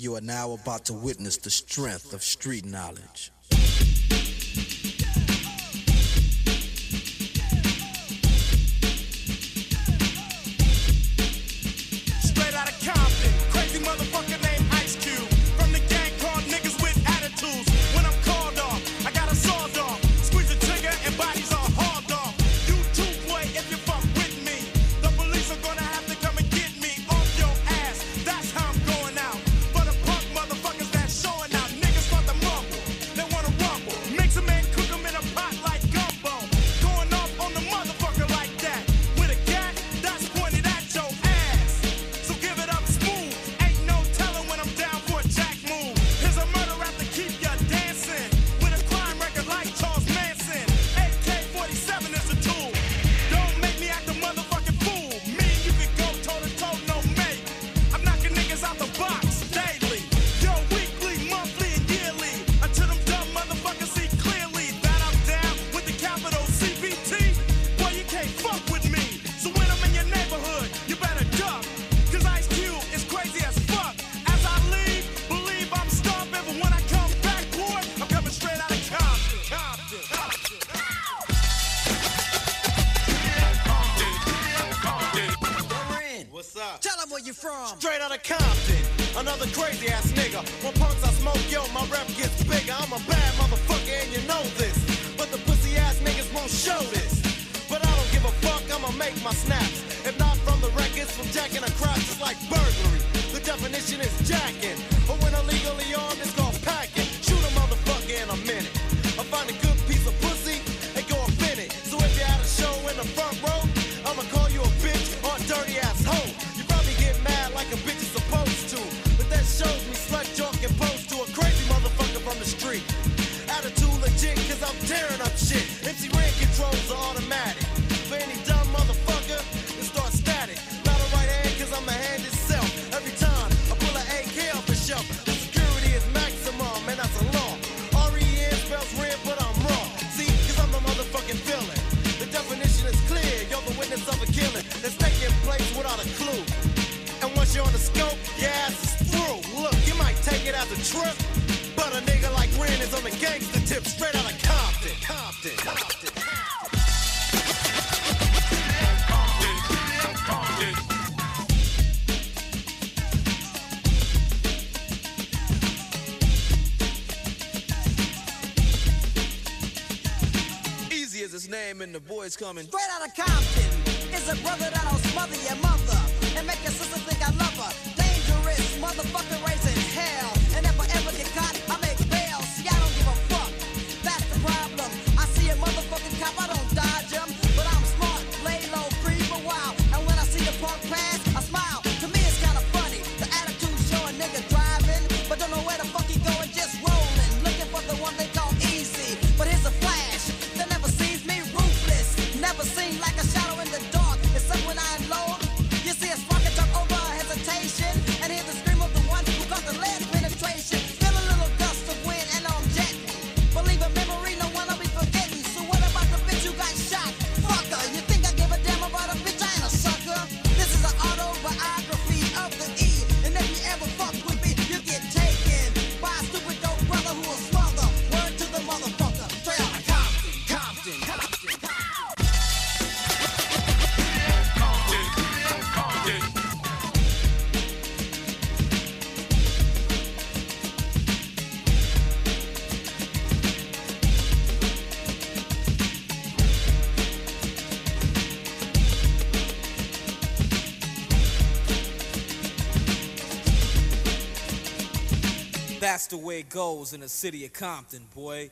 You are now about to witness the strength of street knowledge. from? Straight out of Compton. Another crazy ass nigga. When punks I smoke, yo, my rep gets bigger. I'm a bad motherfucker and you know this. But the pussy ass niggas won't show this. But I don't give a fuck, I'ma make my snaps. If not from the records, from jacking across, it's like burglary. The definition is jacking. Put you on the scope, through. Look, you might take it as a trip, but a nigga like Ren is on the gangster tip, straight out of Compton. Compton. Compton. Eazy as his name and the boy's coming. Straight out of Compton it's a brother that'll smother your mother and make your sister think I love her. That's the way it goes in the city of Compton, boy.